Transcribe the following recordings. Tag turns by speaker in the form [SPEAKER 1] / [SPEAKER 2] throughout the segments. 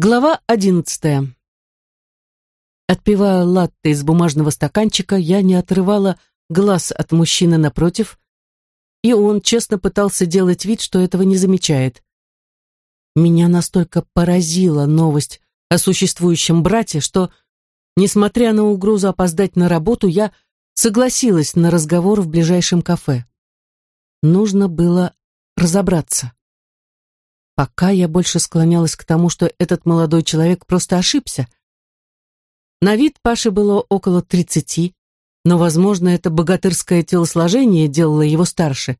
[SPEAKER 1] Глава одиннадцатая. Отпивая латте из бумажного стаканчика, я не отрывала глаз от мужчины напротив, и он честно пытался делать вид, что этого не замечает. Меня настолько поразила новость о существующем брате, что, несмотря на угрозу опоздать на работу, я согласилась на разговор в ближайшем кафе. Нужно было разобраться. Пока я больше склонялась к тому, что этот молодой человек просто ошибся. На вид Паше было около тридцати, но, возможно, это богатырское телосложение делало его старше,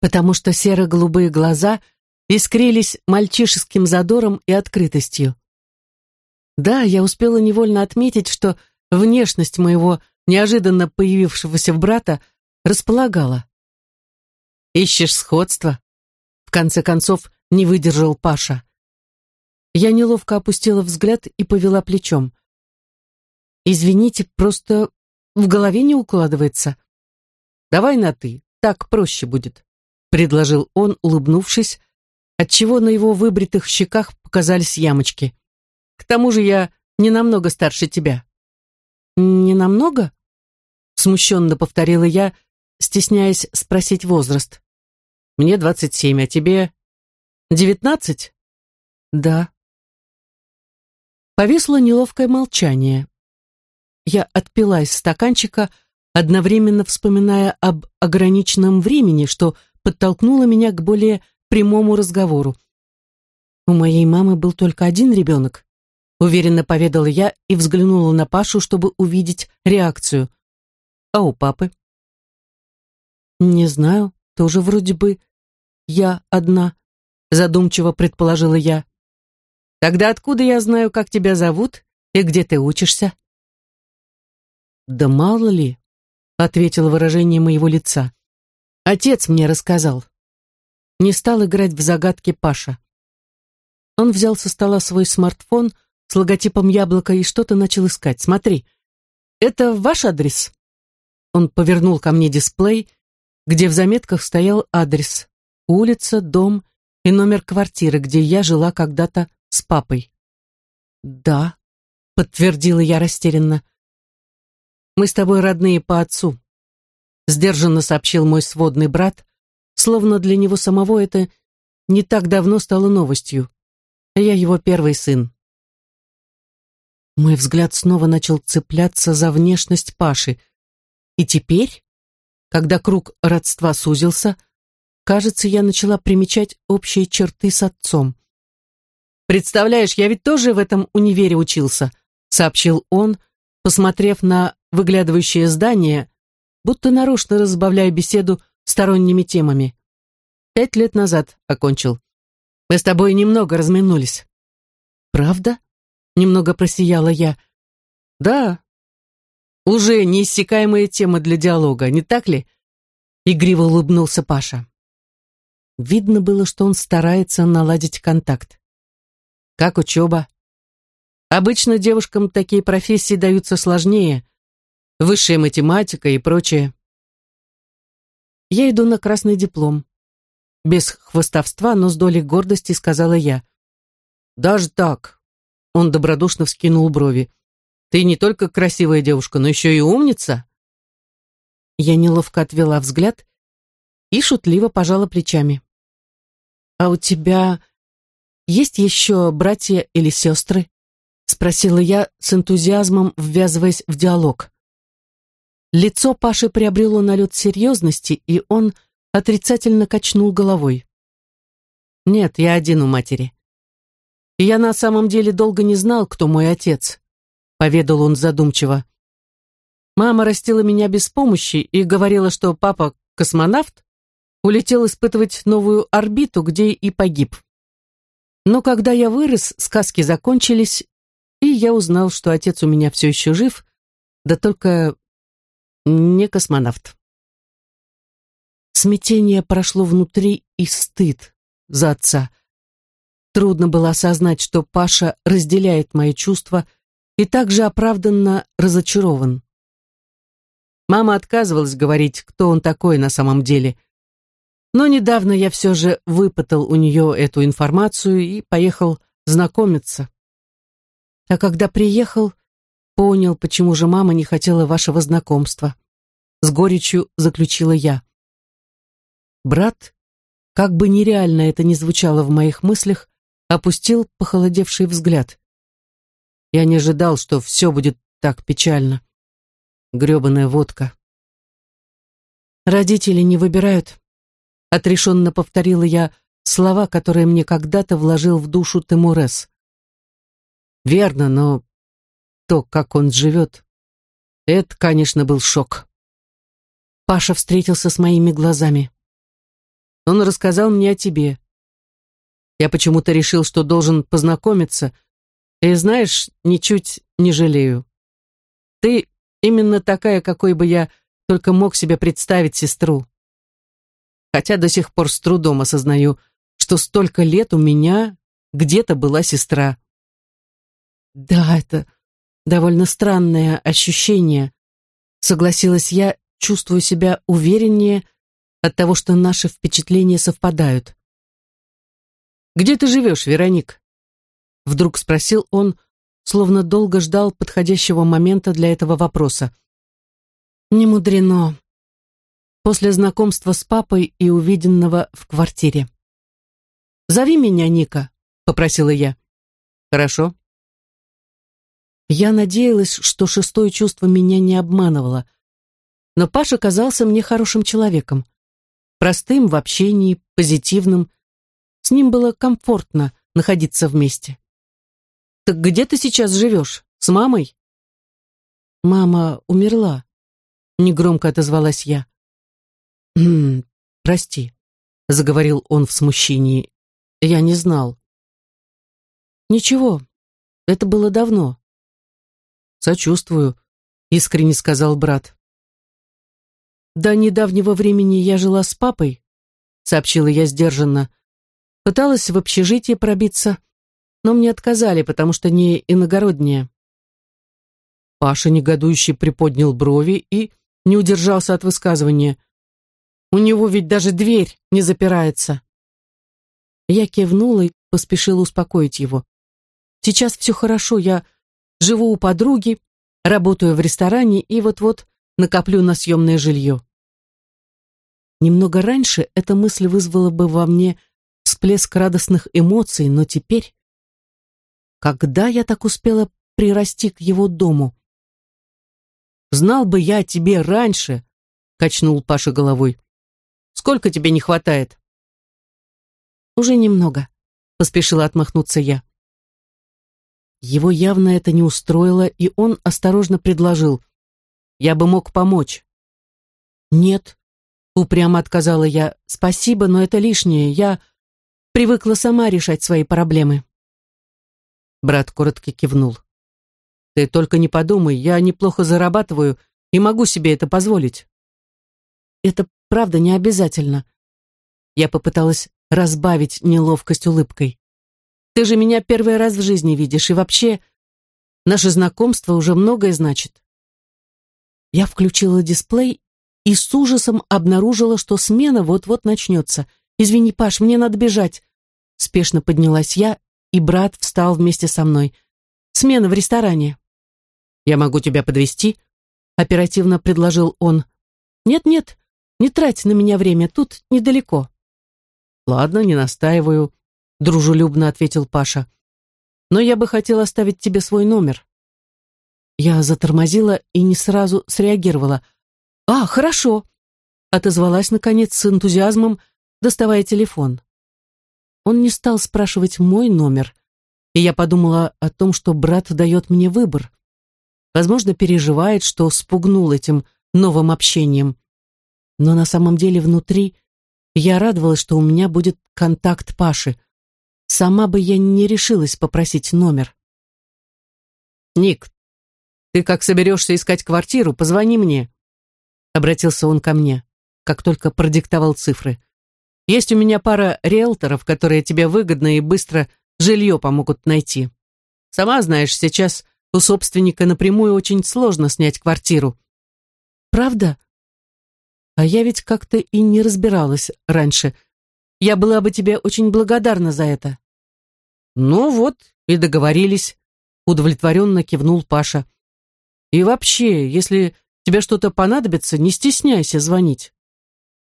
[SPEAKER 1] потому что серо-голубые глаза искрились мальчишеским задором и открытостью. Да, я успела невольно отметить, что внешность моего неожиданно появившегося брата располагала. «Ищешь сходства?» В конце концов, не выдержал Паша. Я неловко опустила взгляд и повела плечом. «Извините, просто в голове не укладывается. Давай на «ты», так проще будет», — предложил он, улыбнувшись, отчего на его выбритых щеках показались ямочки. «К тому же я не намного старше тебя». «Не намного?» — смущенно повторила я, стесняясь спросить возраст. «Мне двадцать семь, а тебе Девятнадцать? Да. Повисло неловкое молчание. Я отпила из стаканчика, одновременно вспоминая об ограниченном времени, что подтолкнуло меня к более прямому разговору. У моей мамы был только один ребенок, уверенно поведала я и взглянула на Пашу, чтобы увидеть реакцию. А у папы? Не знаю, тоже вроде бы я одна задумчиво предположила я. Тогда откуда я знаю, как тебя зовут и где ты учишься? Да мало ли, ответило выражение моего лица. Отец мне рассказал. Не стал играть в загадки Паша. Он взял со стола свой смартфон с логотипом яблока и что-то начал искать. Смотри, это ваш адрес? Он повернул ко мне дисплей, где в заметках стоял адрес. Улица, дом и номер квартиры, где я жила когда-то с папой. «Да», — подтвердила я растерянно. «Мы с тобой родные по отцу», — сдержанно сообщил мой сводный брат, словно для него самого это не так давно стало новостью. Я его первый сын. Мой взгляд снова начал цепляться за внешность Паши. И теперь, когда круг родства сузился, Кажется, я начала примечать общие черты с отцом. «Представляешь, я ведь тоже в этом универе учился», сообщил он, посмотрев на выглядывающее здание, будто нарочно разбавляя беседу сторонними темами. «Пять лет назад окончил. Мы с тобой немного разминулись». «Правда?» — немного просияла я. «Да. Уже неиссякаемая тема для диалога, не так ли?» Игриво улыбнулся Паша. Видно было, что он старается наладить контакт. Как учеба? Обычно девушкам такие профессии даются сложнее. Высшая математика и прочее. Я иду на красный диплом. Без хвостовства, но с долей гордости сказала я. Даже так. Он добродушно вскинул брови. Ты не только красивая девушка, но еще и умница. Я неловко отвела взгляд и шутливо пожала плечами. «А у тебя есть еще братья или сестры?» спросила я с энтузиазмом, ввязываясь в диалог. Лицо Паши приобрело налет серьезности, и он отрицательно качнул головой. «Нет, я один у матери. Я на самом деле долго не знал, кто мой отец», поведал он задумчиво. «Мама растила меня без помощи и говорила, что папа космонавт, улетел испытывать новую орбиту, где и погиб. Но когда я вырос, сказки закончились, и я узнал, что отец у меня все еще жив, да только не космонавт. Смятение прошло внутри и стыд за отца. Трудно было осознать, что Паша разделяет мои чувства и также оправданно разочарован. Мама отказывалась говорить, кто он такой на самом деле, но недавно я все же выпытал у нее эту информацию и поехал знакомиться, А когда приехал, понял, почему же мама не хотела вашего знакомства. С горечью заключила я. Брат, как бы нереально это ни звучало в моих мыслях, опустил похолодевший взгляд. Я не ожидал, что все будет так печально. Гребаная водка. Родители не выбирают. Отрешенно повторила я слова, которые мне когда-то вложил в душу Тимурес. Верно, но то, как он живет, это, конечно, был шок. Паша встретился с моими глазами. Он рассказал мне о тебе. Я почему-то решил, что должен познакомиться, и, знаешь, ничуть не жалею. Ты именно такая, какой бы я только мог себе представить сестру. Хотя до сих пор с трудом осознаю, что столько лет у меня где-то была сестра. Да, это довольно странное ощущение, согласилась я, чувствуя себя увереннее от того, что наши впечатления совпадают. «Где ты живешь, Вероник?» Вдруг спросил он, словно долго ждал подходящего момента для этого вопроса. Не мудрено. После знакомства с папой и увиденного в квартире. «Зови меня Ника», — попросила я. «Хорошо». Я надеялась, что шестое чувство меня не обманывало. Но Паша казался мне хорошим человеком. Простым в общении, позитивным. С ним было комфортно находиться вместе. «Так где ты сейчас живешь? С мамой?» «Мама умерла», негромко отозвалась я. «Хм, прости», — заговорил он в смущении. «Я не знал». «Ничего, это было давно». «Сочувствую», — искренне сказал брат. «До недавнего времени я жила с папой», — сообщила я сдержанно. «Пыталась в общежитие пробиться, но мне отказали, потому что не иногородняя». Паша негодующе приподнял брови и не удержался от высказывания. «У него ведь даже дверь не запирается». Я кивнула и поспешила успокоить его. «Сейчас все хорошо, я живу у подруги, работаю в ресторане и вот-вот накоплю на съемное жилье». Немного раньше эта мысль вызвала бы во мне всплеск радостных эмоций, но теперь... Когда я так успела прирасти к его дому? Знал бы я о тебе раньше, качнул Паша головой. Сколько тебе не хватает? Уже немного, поспешила отмахнуться я. Его явно это не устроило, и он осторожно предложил. Я бы мог помочь. Нет, упрямо отказала я. Спасибо, но это лишнее. Я привыкла сама решать свои проблемы. Брат коротко кивнул. Ты только не подумай, я неплохо зарабатываю и могу себе это позволить. Это правда не обязательно. Я попыталась разбавить неловкость улыбкой. Ты же меня первый раз в жизни видишь, и вообще наше знакомство уже многое значит. Я включила дисплей и с ужасом обнаружила, что смена вот-вот начнется. «Извини, Паш, мне надо бежать». Спешно поднялась я, и брат встал вместе со мной. «Смена в ресторане». «Я могу тебя подвести? оперативно предложил он. «Нет-нет, не трать на меня время, тут недалеко». «Ладно, не настаиваю», — дружелюбно ответил Паша. «Но я бы хотел оставить тебе свой номер». Я затормозила и не сразу среагировала. «А, хорошо», — отозвалась, наконец, с энтузиазмом, доставая телефон. Он не стал спрашивать мой номер, и я подумала о том, что брат дает мне выбор. Возможно, переживает, что спугнул этим новым общением. Но на самом деле внутри я радовалась, что у меня будет контакт Паши. Сама бы я не решилась попросить номер. «Ник, ты как соберешься искать квартиру, позвони мне», обратился он ко мне, как только продиктовал цифры. «Есть у меня пара риэлторов, которые тебе выгодно и быстро жилье помогут найти. Сама знаешь, сейчас у собственника напрямую очень сложно снять квартиру. Правда? А я ведь как-то и не разбиралась раньше. Я была бы тебе очень благодарна за это. Ну вот, и договорились. удовлетворенно кивнул Паша. И вообще, если тебе что-то понадобится, не стесняйся звонить.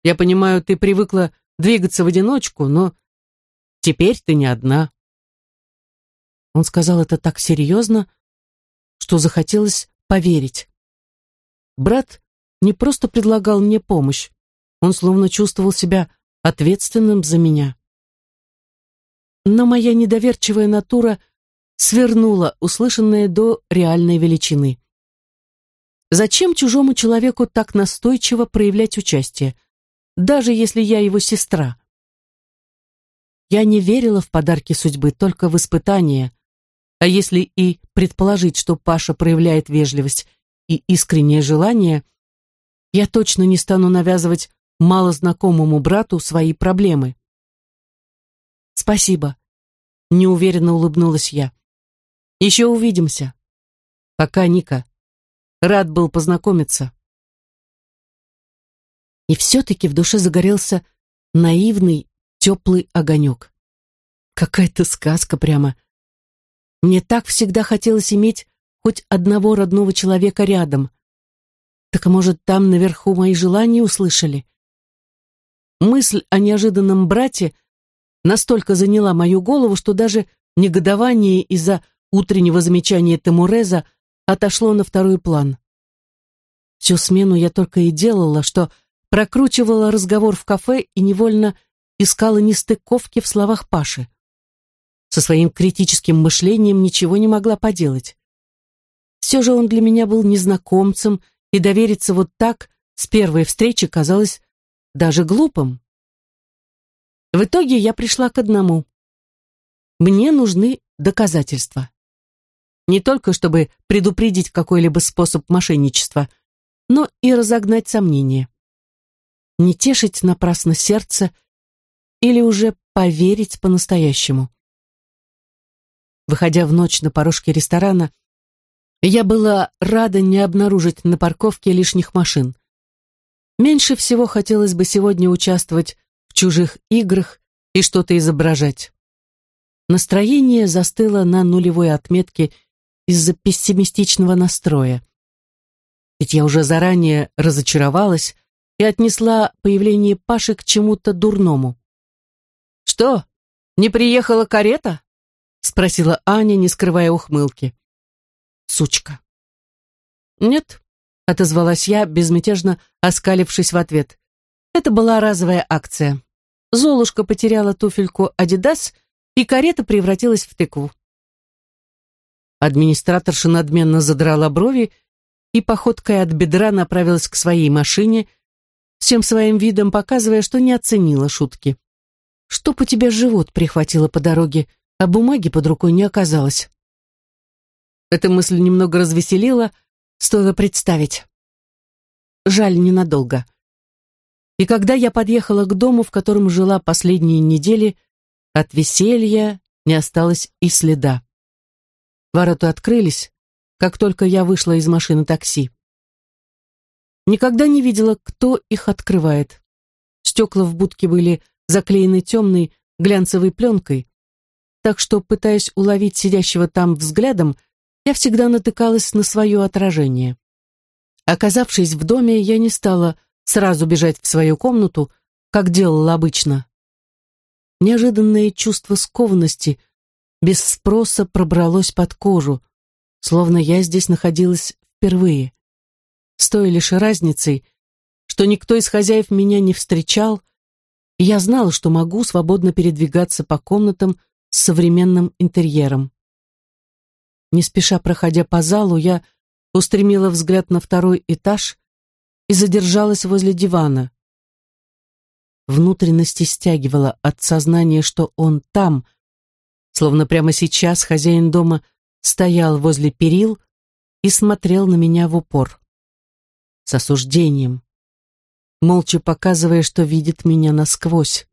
[SPEAKER 1] Я понимаю, ты привыкла двигаться в одиночку, но теперь ты не одна. Он сказал это так серьезно, что захотелось поверить. Брат не просто предлагал мне помощь, он словно чувствовал себя ответственным за меня. Но моя недоверчивая натура свернула услышанное до реальной величины. Зачем чужому человеку так настойчиво проявлять участие, даже если я его сестра? Я не верила в подарки судьбы, только в испытания. А если и предположить, что Паша проявляет вежливость и искреннее желание, я точно не стану навязывать малознакомому брату свои проблемы. «Спасибо», — неуверенно улыбнулась я. «Еще увидимся. Пока, Ника. Рад был познакомиться». И все-таки в душе загорелся наивный, теплый огонек. Какая-то сказка прямо. Мне так всегда хотелось иметь хоть одного родного человека рядом. Так, может, там наверху мои желания услышали? Мысль о неожиданном брате настолько заняла мою голову, что даже негодование из-за утреннего замечания Тамуреза отошло на второй план. Всю смену я только и делала, что прокручивала разговор в кафе и невольно искала нестыковки в словах Паши. Со своим критическим мышлением ничего не могла поделать. Все же он для меня был незнакомцем, и довериться вот так с первой встречи казалось даже глупым. В итоге я пришла к одному. Мне нужны доказательства. Не только чтобы предупредить какой-либо способ мошенничества, но и разогнать сомнения. Не тешить напрасно сердце или уже поверить по-настоящему. Выходя в ночь на порожке ресторана, я была рада не обнаружить на парковке лишних машин. Меньше всего хотелось бы сегодня участвовать в чужих играх и что-то изображать. Настроение застыло на нулевой отметке из-за пессимистичного настроя. Ведь я уже заранее разочаровалась и отнесла появление Паши к чему-то дурному. «Что, не приехала карета?» — спросила Аня, не скрывая ухмылки сучка. «Нет», — отозвалась я, безмятежно оскалившись в ответ. «Это была разовая акция. Золушка потеряла туфельку «Адидас», и карета превратилась в тыкву». Администраторша надменно задрала брови и походкой от бедра направилась к своей машине, всем своим видом показывая, что не оценила шутки. «Чтоб у тебя живот прихватило по дороге, а бумаги под рукой не оказалось». Эта мысль немного развеселила, стоило представить. Жаль, ненадолго. И когда я подъехала к дому, в котором жила последние недели, от веселья не осталось и следа. Ворота открылись, как только я вышла из машины такси. Никогда не видела, кто их открывает. Стекла в будке были заклеены темной глянцевой пленкой, так что, пытаясь уловить сидящего там взглядом, я всегда натыкалась на свое отражение. Оказавшись в доме, я не стала сразу бежать в свою комнату, как делала обычно. Неожиданное чувство скованности без спроса пробралось под кожу, словно я здесь находилась впервые. С той лишь разницей, что никто из хозяев меня не встречал, и я знала, что могу свободно передвигаться по комнатам с современным интерьером. Не спеша проходя по залу, я устремила взгляд на второй этаж и задержалась возле дивана. Внутренности стягивала от сознания, что он там, словно прямо сейчас хозяин дома стоял возле перил и смотрел на меня в упор. С осуждением, молча показывая, что видит меня насквозь.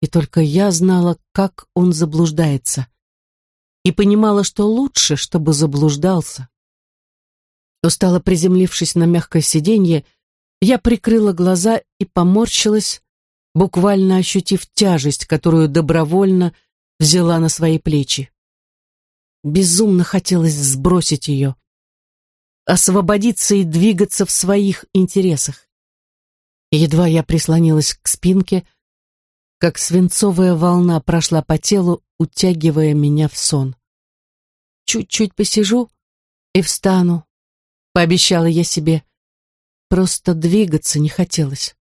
[SPEAKER 1] И только я знала, как он заблуждается и понимала, что лучше, чтобы заблуждался. Устало приземлившись на мягкое сиденье, я прикрыла глаза и поморщилась, буквально ощутив тяжесть, которую добровольно взяла на свои плечи. Безумно хотелось сбросить ее, освободиться и двигаться в своих интересах. едва я прислонилась к спинке, как свинцовая волна прошла по телу, утягивая меня в сон. Чуть-чуть посижу и встану, пообещала я себе. Просто двигаться не хотелось.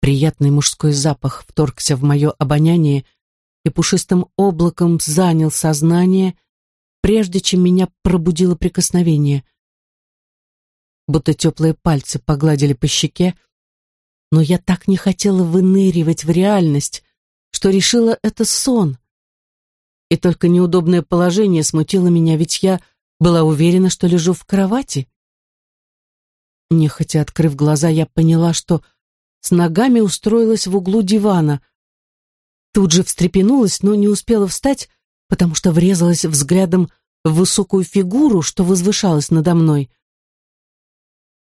[SPEAKER 1] Приятный мужской запах вторгся в мое обоняние и пушистым облаком занял сознание, прежде чем меня пробудило прикосновение. Будто теплые пальцы погладили по щеке, но я так не хотела выныривать в реальность, что решила это сон. И только неудобное положение смутило меня, ведь я была уверена, что лежу в кровати. Нехотя открыв глаза, я поняла, что с ногами устроилась в углу дивана. Тут же встрепенулась, но не успела встать, потому что врезалась взглядом в высокую фигуру, что возвышалась надо мной.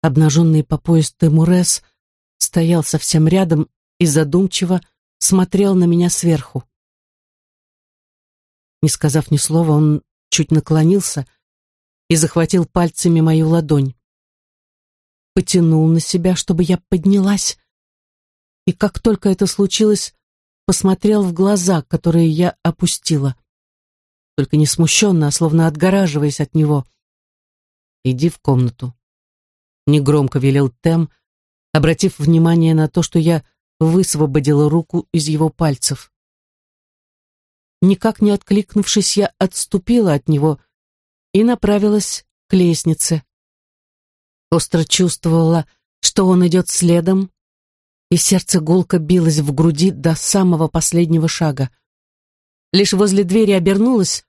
[SPEAKER 1] Обнаженный по пояс Темурес стоял совсем рядом и задумчиво смотрел на меня сверху. Не сказав ни слова, он чуть наклонился и захватил пальцами мою ладонь. Потянул на себя, чтобы я поднялась, и как только это случилось, посмотрел в глаза, которые я опустила. Только не смущенно, а словно отгораживаясь от него. «Иди в комнату», — негромко велел Тем, обратив внимание на то, что я высвободила руку из его пальцев. Никак не откликнувшись, я отступила от него и направилась к лестнице. Остро чувствовала, что он идет следом, и сердце гулко билось в груди до самого последнего шага. Лишь возле двери обернулась,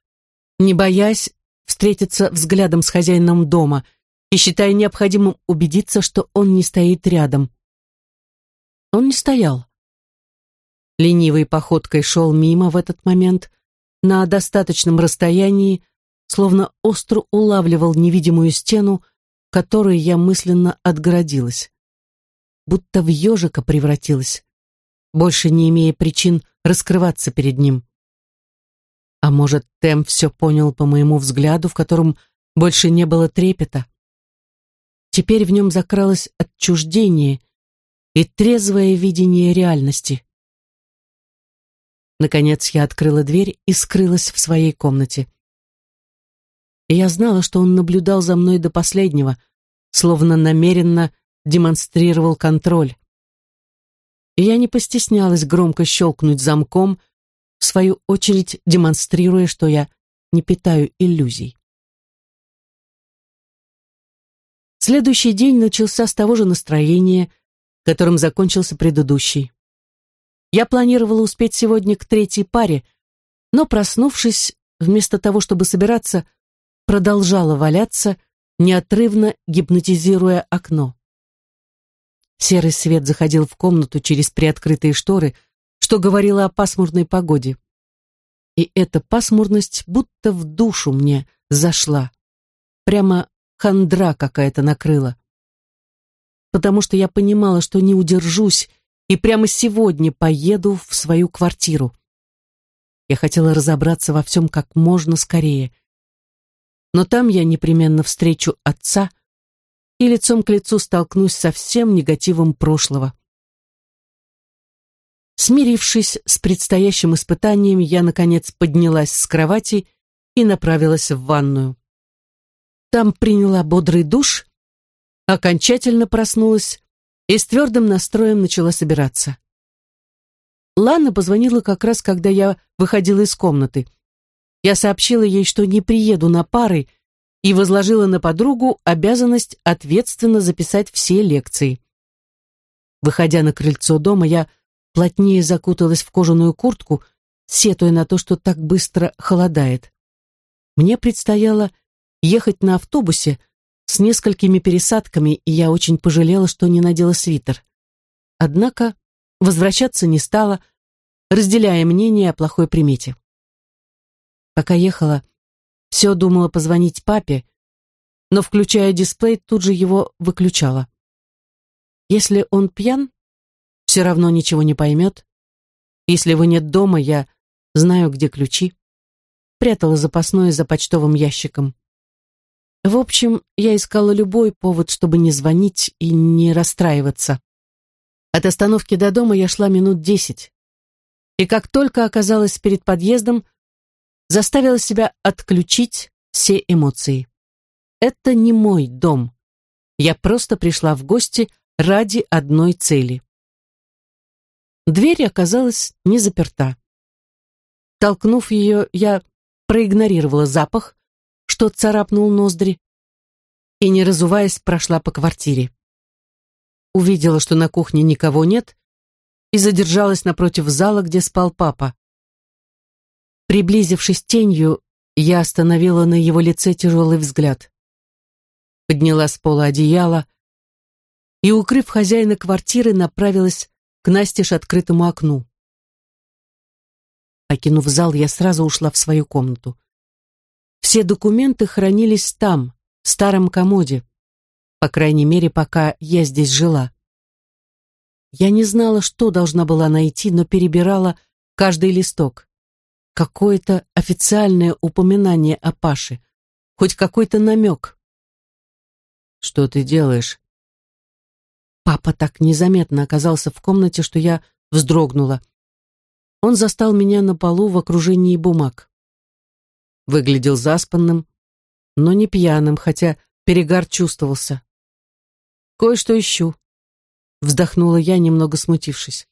[SPEAKER 1] не боясь встретиться взглядом с хозяином дома и считая необходимым убедиться, что он не стоит рядом. Он не стоял. Ленивой походкой шел мимо в этот момент, на достаточном расстоянии, словно остро улавливал невидимую стену, которой я мысленно отгородилась будто в ежика превратилась, больше не имея причин раскрываться перед ним. А может, Тем все понял по моему взгляду, в котором больше не было трепета. Теперь в нем закралось отчуждение и трезвое видение реальности. Наконец я открыла дверь и скрылась в своей комнате. И я знала, что он наблюдал за мной до последнего, словно намеренно демонстрировал контроль. И я не постеснялась громко щелкнуть замком, в свою очередь демонстрируя, что я не питаю иллюзий. Следующий день начался с того же настроения, которым закончился предыдущий. Я планировала успеть сегодня к третьей паре, но, проснувшись, вместо того, чтобы собираться, продолжала валяться, неотрывно гипнотизируя окно. Серый свет заходил в комнату через приоткрытые шторы, что говорило о пасмурной погоде. И эта пасмурность будто в душу мне зашла. Прямо хандра какая-то накрыла. Потому что я понимала, что не удержусь и прямо сегодня поеду в свою квартиру. Я хотела разобраться во всем как можно скорее. Но там я непременно встречу отца, и лицом к лицу столкнусь со всем негативом прошлого. Смирившись с предстоящим испытанием, я, наконец, поднялась с кровати и направилась в ванную. Там приняла бодрый душ, окончательно проснулась и с твердым настроем начала собираться. Лана позвонила как раз, когда я выходила из комнаты. Я сообщила ей, что не приеду на пары и возложила на подругу обязанность ответственно записать все лекции. Выходя на крыльцо дома, я плотнее закуталась в кожаную куртку, сетуя на то, что так быстро холодает. Мне предстояло ехать на автобусе с несколькими пересадками, и я очень пожалела, что не надела свитер. Однако возвращаться не стала, разделяя мнение о плохой примете. Пока ехала, все думала позвонить папе, но, включая дисплей, тут же его выключала. Если он пьян, все равно ничего не поймет. Если его нет дома, я знаю, где ключи. прятала запасное за почтовым ящиком. В общем, я искала любой повод, чтобы не звонить и не расстраиваться. От остановки до дома я шла минут десять. И как только оказалась перед подъездом, заставила себя отключить все эмоции. Это не мой дом. Я просто пришла в гости ради одной цели. Дверь оказалась не заперта. Толкнув ее, я проигнорировала запах, что царапнул ноздри, и, не разуваясь, прошла по квартире. Увидела, что на кухне никого нет, и задержалась напротив зала, где спал папа. Приблизившись тенью, я остановила на его лице тяжелый взгляд. Подняла с пола одеяло и, укрыв хозяина квартиры, направилась к настежь открытому окну. Покинув зал, я сразу ушла в свою комнату. Все документы хранились там, в старом комоде, по крайней мере, пока я здесь жила. Я не знала, что должна была найти, но перебирала каждый листок. Какое-то официальное упоминание о Паше, хоть какой-то намек. «Что ты делаешь?» Папа так незаметно оказался в комнате, что я вздрогнула. Он застал меня на полу в окружении бумаг. Выглядел заспанным, но не пьяным, хотя перегар чувствовался. «Кое-что ищу», — вздохнула я, немного смутившись.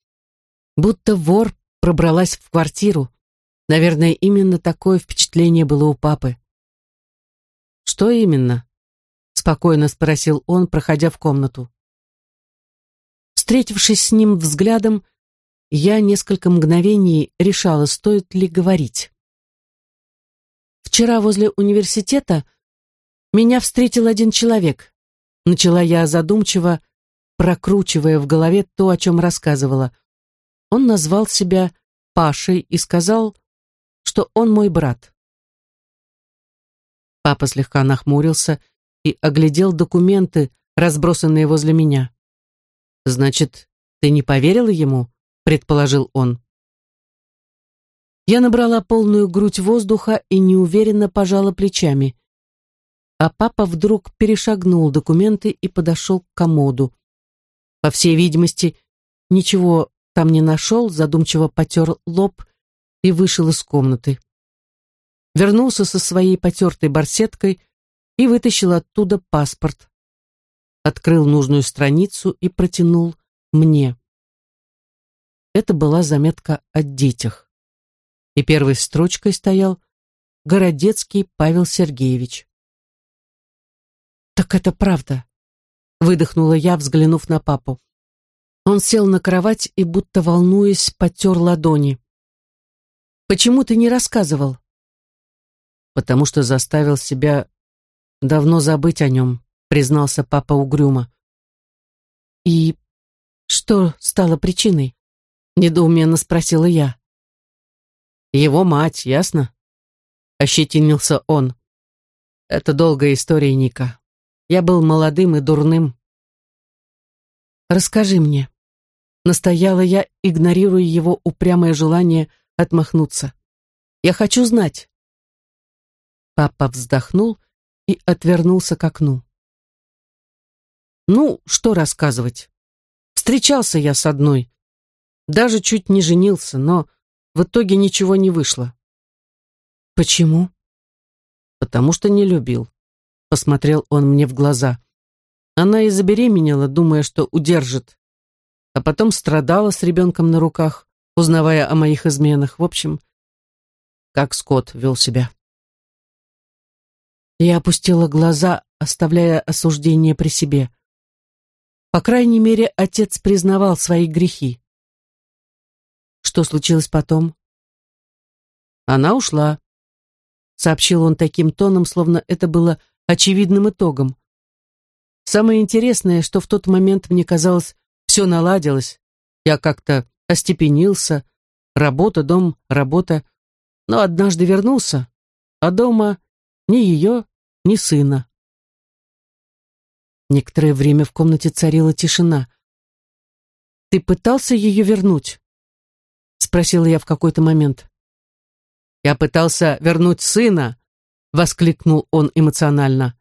[SPEAKER 1] Будто вор пробралась в квартиру. Наверное, именно такое впечатление было у папы. «Что именно?» — спокойно спросил он, проходя в комнату. Встретившись с ним взглядом, я несколько мгновений решала, стоит ли говорить. Вчера возле университета меня встретил один человек. Начала я задумчиво, прокручивая в голове то, о чем рассказывала. Он назвал себя Пашей и сказал, что он мой брат. Папа слегка нахмурился и оглядел документы, разбросанные возле меня. «Значит, ты не поверила ему?» предположил он. Я набрала полную грудь воздуха и неуверенно пожала плечами. А папа вдруг перешагнул документы и подошел к комоду. По всей видимости, ничего там не нашел, задумчиво потер лоб и вышел из комнаты. Вернулся со своей потертой барсеткой и вытащил оттуда паспорт. Открыл нужную страницу и протянул мне. Это была заметка о детях. И первой строчкой стоял Городецкий Павел Сергеевич. «Так это правда», — выдохнула я, взглянув на папу. Он сел на кровать и, будто волнуясь, потер ладони. «Почему ты не рассказывал?» «Потому что заставил себя давно забыть о нем», — признался папа угрюмо. «И что стало причиной?» Недоуменно спросила я. Его мать, ясно? Ощетинился он. Это долгая история, Ника. Я был молодым и дурным. Расскажи мне. Настояла я, игнорируя его упрямое желание отмахнуться. Я хочу знать. Папа вздохнул и отвернулся к окну. Ну, что рассказывать? Встречался я с одной, даже чуть не женился, но в итоге ничего не вышло. Почему? Потому что не любил. Посмотрел он мне в глаза. Она и забеременела, думая, что удержит. А потом страдала с ребенком на руках, узнавая о моих изменах. В общем, как Скотт вел себя. Я опустила глаза, оставляя осуждение при себе. По крайней мере, отец признавал свои грехи. Что случилось потом? Она ушла, сообщил он таким тоном, словно это было очевидным итогом. Самое интересное, что в тот момент мне казалось, все наладилось. Я как-то остепенился, работа, дом, работа. Но однажды вернулся, а дома ни ее, ни сына. Некоторое время в комнате царила тишина. «Ты пытался ее вернуть?» Спросила я в какой-то момент. Я пытался вернуть сына, воскликнул он эмоционально.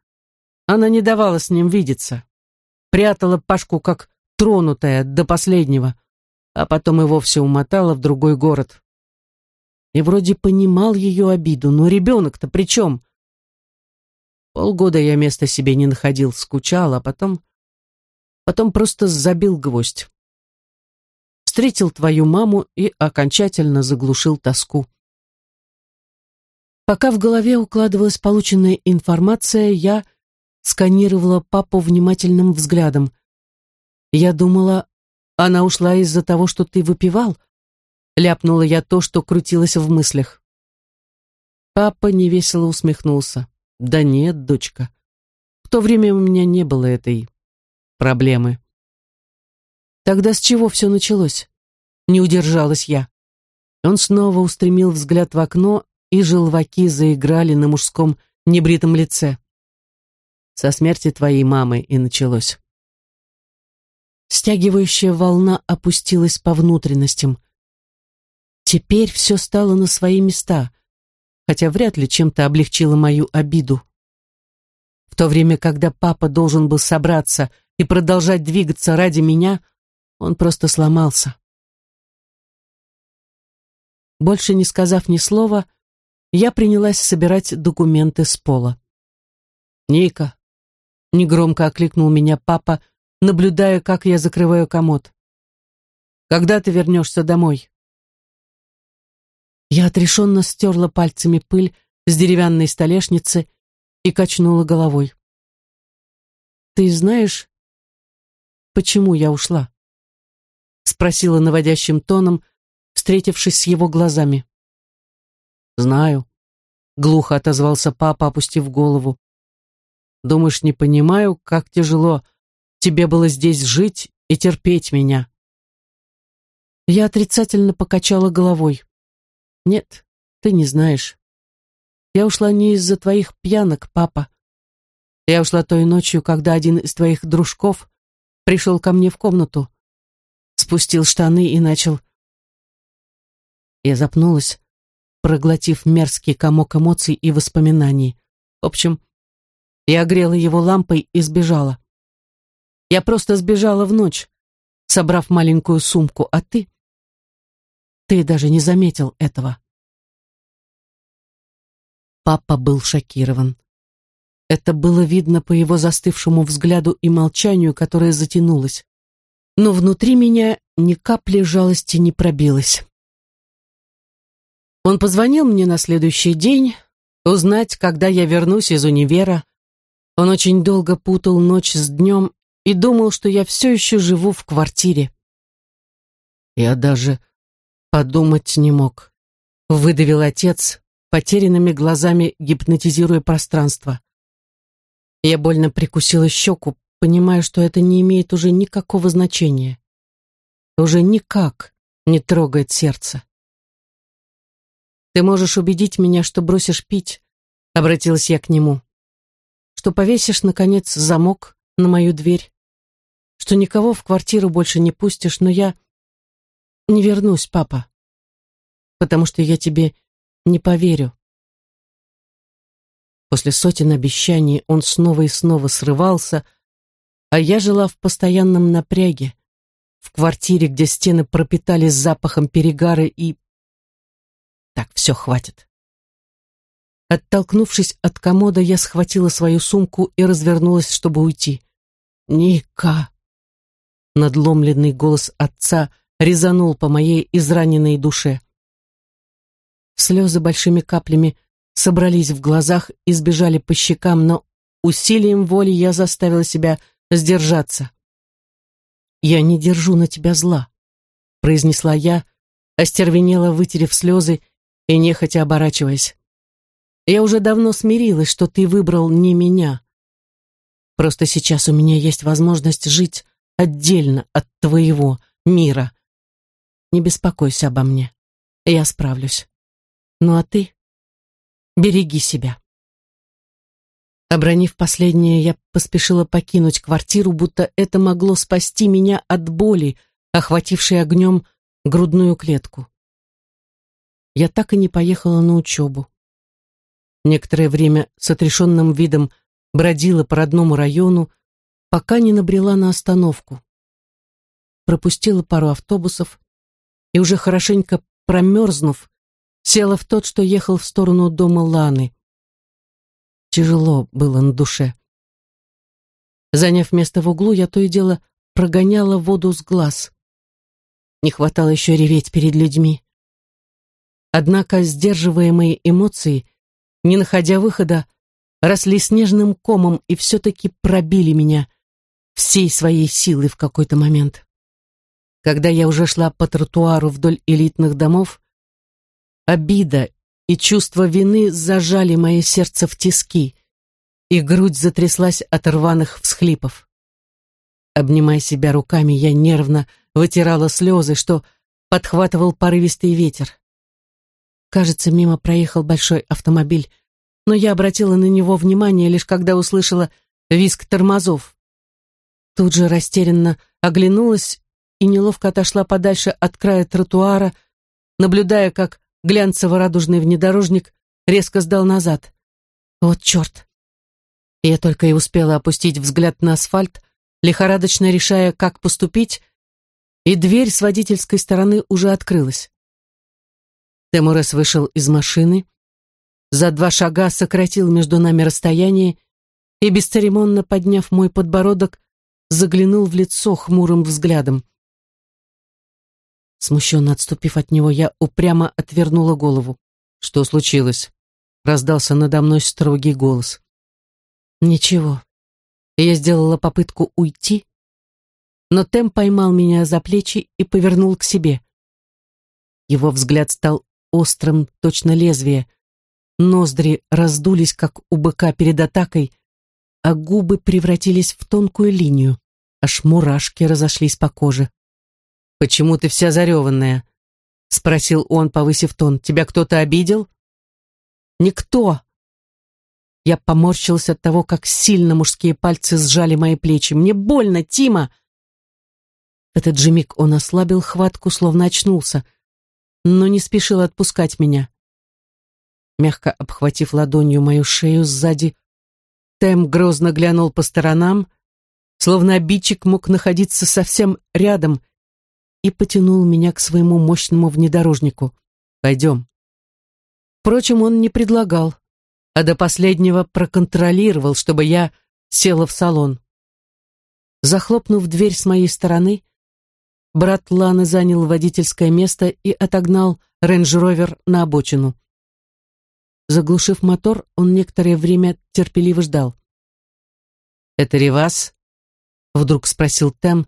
[SPEAKER 1] Она не давала с ним видеться. Прятала Пашку как тронутая до последнего, а потом и вовсе умотала в другой город. И вроде понимал ее обиду, но ребенок-то при чем? Полгода я места себе не находил, скучал, а потом... Потом просто забил гвоздь. Встретил твою маму и окончательно заглушил тоску. Пока в голове укладывалась полученная информация, я сканировала папу внимательным взглядом. Я думала, она ушла из-за того, что ты выпивал. Ляпнула я то, что крутилось в мыслях. Папа невесело усмехнулся. Да нет, дочка. В то время у меня не было этой проблемы. Тогда с чего все началось? Не удержалась я. Он снова устремил взгляд в окно, и желваки заиграли на мужском небритом лице. Со смерти твоей мамы и началось. Стягивающая волна опустилась по внутренностям. Теперь все стало на свои места, хотя вряд ли чем-то облегчило мою обиду. В то время, когда папа должен был собраться и продолжать двигаться ради меня, он просто сломался. Больше не сказав ни слова, я принялась собирать документы с пола. «Ника, Негромко окликнул меня папа, наблюдая, как я закрываю комод. «Когда ты вернешься домой?» Я отрешенно стерла пальцами пыль с деревянной столешницы и качнула головой. «Ты знаешь, почему я ушла?» Спросила наводящим тоном, встретившись с его глазами. «Знаю», — глухо отозвался папа, опустив голову. Думаешь, не понимаю, как тяжело тебе было здесь жить и терпеть меня?» Я отрицательно покачала головой. «Нет, ты не знаешь. Я ушла не из-за твоих пьянок, папа. Я ушла той ночью, когда один из твоих дружков пришел ко мне в комнату, спустил штаны и начал...» Я запнулась, проглотив мерзкий комок эмоций и воспоминаний. В общем, я огрела его лампой и сбежала. Я просто сбежала в ночь, собрав маленькую сумку, а ты... Ты даже не заметил этого. Папа был шокирован. Это было видно по его застывшему взгляду и молчанию, которое затянулось. Но внутри меня ни капли жалости не пробилось. Он позвонил мне на следующий день, узнать, когда я вернусь из универа, он очень долго путал ночь с днем и думал, что я все еще живу в квартире. Я даже подумать не мог. Выдавил отец, потерянными глазами гипнотизируя пространство. Я больно прикусила щеку, понимая, что это не имеет уже никакого значения. Уже никак не трогает сердце. «Ты можешь убедить меня, что бросишь пить?» — обратилась я к нему что повесишь, наконец, замок на мою дверь, что никого в квартиру больше не пустишь, но я не вернусь, папа, потому что я тебе не поверю. После сотен обещаний он снова и снова срывался, а я жила в постоянном напряге, в квартире, где стены пропитались запахом перегара и... Так, все, хватит. Оттолкнувшись от комода, я схватила свою сумку и развернулась, чтобы уйти. «Ника!» Надломленный голос отца резанул по моей израненной душе. Слезы большими каплями собрались в глазах и сбежали по щекам, но усилием воли я заставила себя сдержаться. «Я не держу на тебя зла», — произнесла я, остервенела, вытерев слезы и нехотя оборачиваясь. Я уже давно смирилась, что ты выбрал не меня. Просто сейчас у меня есть возможность жить отдельно от твоего мира. Не беспокойся обо мне. Я справлюсь. Ну а ты? Береги себя. Обронив последнее, я поспешила покинуть квартиру, будто это могло спасти меня от боли, охватившей огнем грудную клетку. я так и не поехала на учебу. Некоторое время с отрешенным видом бродила по родному району, пока не набрела на остановку. Пропустила пару автобусов и уже хорошенько промерзнув, села в тот, что ехал в сторону дома Ланы. Тяжело было на душе. Заняв место в углу, я то и дело прогоняла воду с глаз. Не хватало еще реветь перед людьми. Однако сдерживаемые эмоции, не находя выхода, росли снежным комом и все-таки пробили меня всей своей силой в какой-то момент. Когда я уже шла по тротуару вдоль элитных домов, обида и чувство вины зажали мое сердце в тиски, и грудь затряслась от рваных всхлипов. Обнимая себя руками, я нервно вытирала слезы, что подхватывал порывистый ветер. Кажется, мимо проехал большой автомобиль, но я обратила на него внимание лишь когда услышала визг тормозов. Тут же растерянно оглянулась и неловко отошла подальше от края тротуара, наблюдая, как глянцево-радужный внедорожник резко сдал назад. Вот черт! Я только и успела опустить взгляд на асфальт, лихорадочно решая, как поступить, и дверь с водительской стороны уже открылась. Темурес вышел из машины, за два шага сократил между нами расстояние и, бесцеремонно подняв мой подбородок, заглянул в лицо хмурым взглядом. Смущенно отступив от него, я упрямо отвернула голову. «Что случилось?» — раздался надо мной строгий голос. «Ничего». Я сделала попытку уйти, но Тем поймал меня за плечи и повернул к себе. Его взгляд стал острым, точно лезвие. Ноздри раздулись, как у быка перед атакой, а губы превратились в тонкую линию. Аж мурашки разошлись по коже. «Почему ты вся зареванная?» — спросил он, повысив тон. «Тебя кто-то обидел?» «Никто!» Я поморщился от того, как сильно мужские пальцы сжали мои плечи. «Мне больно, Тима!» Этот же миг он ослабил хватку, словно очнулся, но не спешил отпускать меня. Мягко обхватив ладонью мою шею сзади, Тем грозно глянул по сторонам, словно обидчик мог находиться совсем рядом, и потянул меня к своему мощному внедорожнику. «Пойдем». Впрочем, он не предлагал, а до последнего проконтролировал, чтобы я села в салон. Захлопнув дверь с моей стороны, Брат Ланы занял водительское место и отогнал рейндж-ровер на обочину. Заглушив мотор, он некоторое время терпеливо ждал. «Это Ривас?» — вдруг спросил Тем,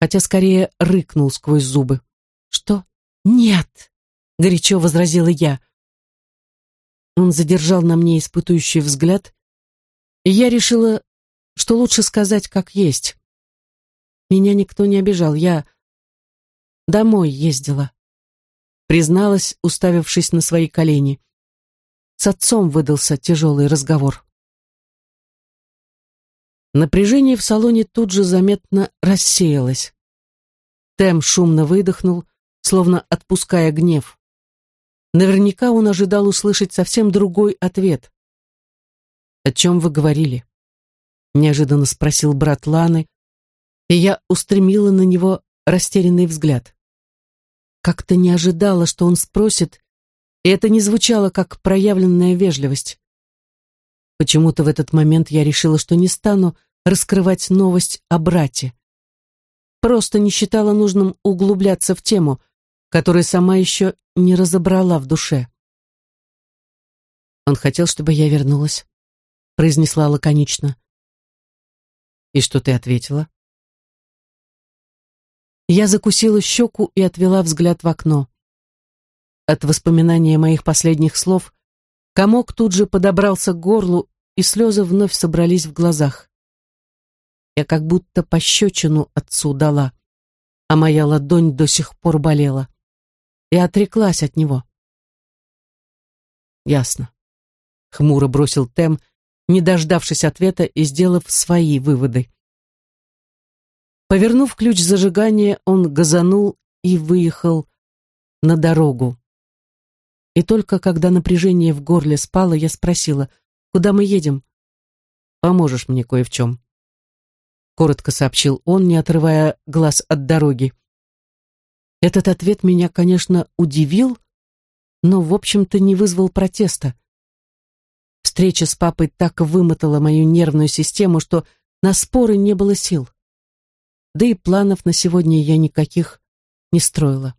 [SPEAKER 1] хотя скорее рыкнул сквозь зубы. «Что? Нет!» — горячо возразила я. Он задержал на мне испытующий взгляд, и я решила, что лучше сказать как есть. Меня никто не обижал, я Домой ездила. Призналась, уставившись на свои колени. С отцом выдался тяжелый разговор. Напряжение в салоне тут же заметно рассеялось. Тем шумно выдохнул, словно отпуская гнев. Наверняка он ожидал услышать совсем другой ответ. «О чем вы говорили?» — неожиданно спросил брат Ланы, и я устремила на него растерянный взгляд. Как-то не ожидала, что он спросит, и это не звучало как проявленная вежливость. Почему-то в этот момент я решила, что не стану раскрывать новость о брате. Просто не считала нужным углубляться в тему, которую сама еще не разобрала в душе. Он хотел, чтобы я вернулась, произнесла лаконично. И что ты ответила? Я закусила щеку и отвела взгляд в окно. От воспоминания моих последних слов комок тут же подобрался к горлу, и слезы вновь собрались в глазах. Я как будто пощечину отцу дала, а моя ладонь до сих пор болела. И отреклась от него. Ясно. Хмуро бросил Тем, не дождавшись ответа и сделав свои выводы. Повернув ключ зажигания, он газанул и выехал на дорогу. И только когда напряжение в горле спало, я спросила, куда мы едем? Поможешь мне кое в чем. Коротко сообщил он, не отрывая глаз от дороги. Этот ответ меня, конечно, удивил, но, в общем-то, не вызвал протеста. Встреча с папой так вымотала мою нервную систему, что на споры не было сил. Да и планов на сегодня я никаких не строила.